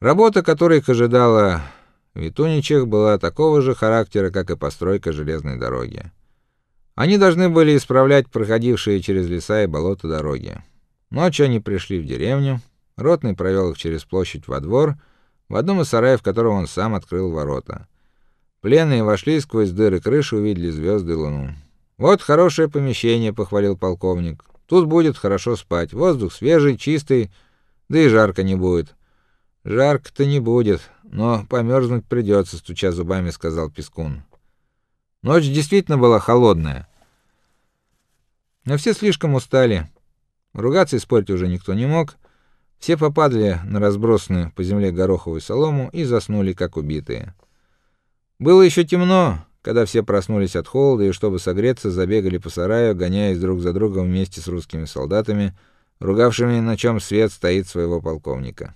Работа, которой их ожидала Витуничах, была такого же характера, как и постройка железной дороги. Они должны были исправлять проходившие через леса и болота дороги. Ночью они пришли в деревню. Ротный провел их через площадь во двор, в одном из сараев которого он сам открыл ворота. Пленные вошли сквозь дыры крыши, увидели звезды и луну. Вот хорошее помещение, похвалил полковник. Тут будет хорошо спать. Воздух свежий, чистый, да и жарко не будет. Жарко-то не будет, но померзнуть придется, стуча зубами, сказал Пескун. Ночь действительно была холодная. Но все слишком устали. Ругаться и спорить уже никто не мог. Все попадали на разбросанную по земле гороховую солому и заснули как убитые. Было еще темно, когда все проснулись от холода и чтобы согреться, забегали по сараю, гоняясь друг за другом вместе с русскими солдатами, ругавшими, на чем свет стоит своего полковника.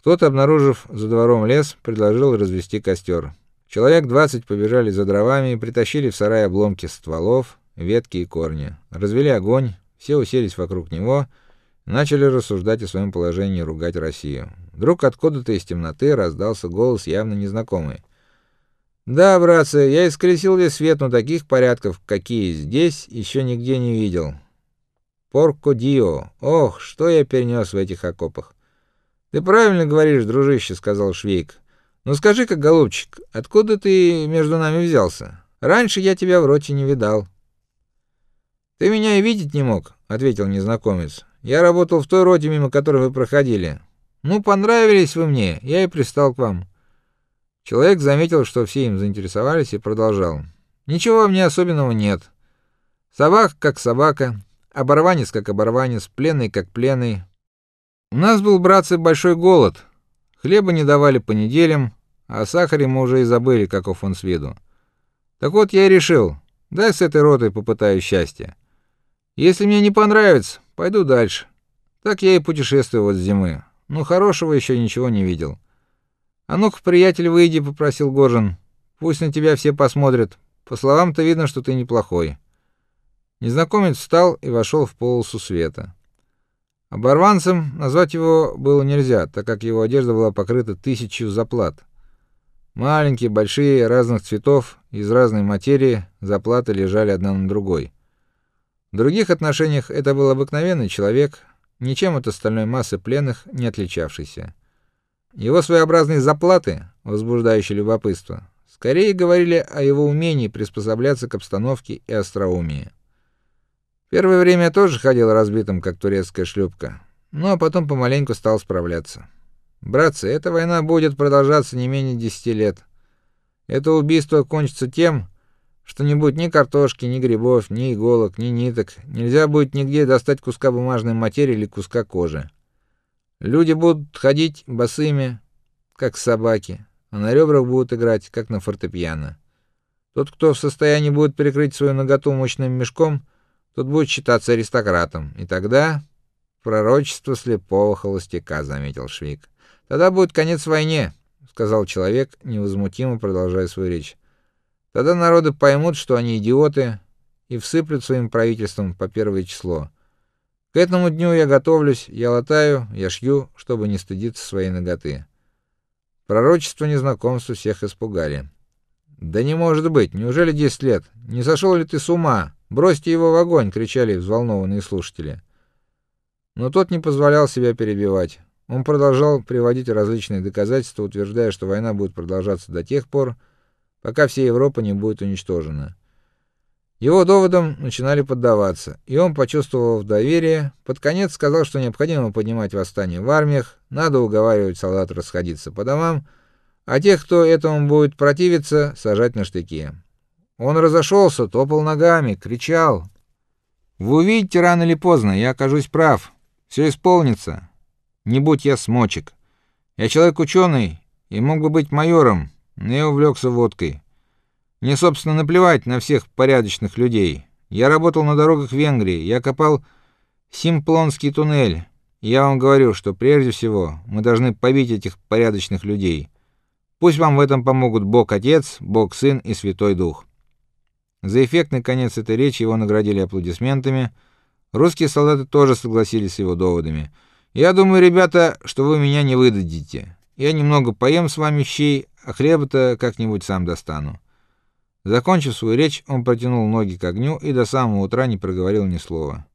Кто-то, обнаружив за двором лес, предложил развести костер. Человек двадцать побежали за дровами и притащили в сарай обломки стволов, ветки и корни. Развели огонь, все уселись вокруг него, начали рассуждать о своем положении, ругать Россию. Вдруг откуда-то из темноты раздался голос явно незнакомый. Да, братцы, я исколесил весь свет, но таких порядков, какие здесь, еще нигде не видел. Порко дио. Ох, что я перенес в этих окопах. Ты правильно говоришь, дружище, сказал Швейк. Но скажи-ка, голубчик, откуда ты между нами взялся? Раньше я тебя в роте не видал. Ты меня и видеть не мог, ответил незнакомец. Я работал в той роте, мимо которой вы проходили. Ну, понравились вы мне, я и пристал к вам. Человек заметил, что все им заинтересовались и продолжал: "Ничего мне особенного нет. Собака как собака, оборванец как оборванец, пленный как пленный. У нас был, братцы, большой голод. Хлеба не давали по неделям, а о сахаре мы уже и забыли, каков он с виду. Так вот я и решил, дай с этой ротой попытаю счастья. Если мне не понравится, пойду дальше. Так я и путешествую вот с зимы. Но хорошего еще ничего не видел. А ну-ка, приятель, выйди, попросил Горжин. Пусть на тебя все посмотрят. По словам-то видно, что ты неплохой. Незнакомец встал и вошел в полосу света. Оборванцем назвать его было нельзя, так как его одежда была покрыта тысячью заплат. Маленькие, большие, разных цветов, из разной материи, заплаты лежали одна на другой. В других отношениях это был обыкновенный человек, ничем от остальной массы пленных не отличавшийся. Его своеобразные заплаты, возбуждающие любопытство, скорее говорили о его умении приспосабляться к обстановке и остроумии. Первое время я тоже ходил разбитым, как турецкая шлюпка, но потом помаленьку стал справляться. Братцы, эта война будет продолжаться не менее десяти лет. Это убийство кончится тем, что не будет ни картошки, ни грибов, ни иголок, ни ниток. Нельзя будет нигде достать куска бумажной материи или куска кожи. Люди будут ходить босыми, как собаки, а на ребрах будут играть, как на фортепиано. Тот, кто в состоянии будет прикрыть свою наготу мощным мешком, тот будет считаться аристократом. И тогда пророчество слепого холостяка, заметил Швик. Тогда будет конец войне, сказал человек, невозмутимо продолжая свою речь. Тогда народы поймут, что они идиоты, и всыплют своим правительством по первое число. К этому дню я готовлюсь, я латаю, я шью, чтобы не стыдиться своей наготы. Пророчество незнакомцу всех испугали. Да не может быть, неужели десять лет? Не сошел ли ты с ума? Бросьте его в огонь, кричали взволнованные слушатели. Но тот не позволял себя перебивать. Он продолжал приводить различные доказательства, утверждая, что война будет продолжаться до тех пор, пока вся Европа не будет уничтожена. Его доводам начинали поддаваться, и он, почувствовав доверие, под конец сказал, что необходимо поднимать восстание в армиях, надо уговаривать солдат расходиться по домам, а тех, кто этому будет противиться, сажать на штыки. Он разошелся, топал ногами, кричал: "Вы увидите рано или поздно, я окажусь прав. Все исполнится. Не будь я смочек. Я человек ученый и мог бы быть майором, но я увлекся водкой. Мне, собственно, наплевать на всех порядочных людей. Я работал на дорогах Венгрии, я копал Симплонский туннель. Я вам говорю, что прежде всего мы должны побить этих порядочных людей. Пусть вам в этом помогут Бог Отец, Бог Сын и Святой Дух. За эффектный конец этой речи его наградили аплодисментами. Русские солдаты тоже согласились с его доводами. Я думаю, ребята, что вы меня не выдадите. Я немного поем с вами щей, а хлеба-то как-нибудь сам достану. Закончив свою речь, он протянул ноги к огню и до самого утра не проговорил ни слова.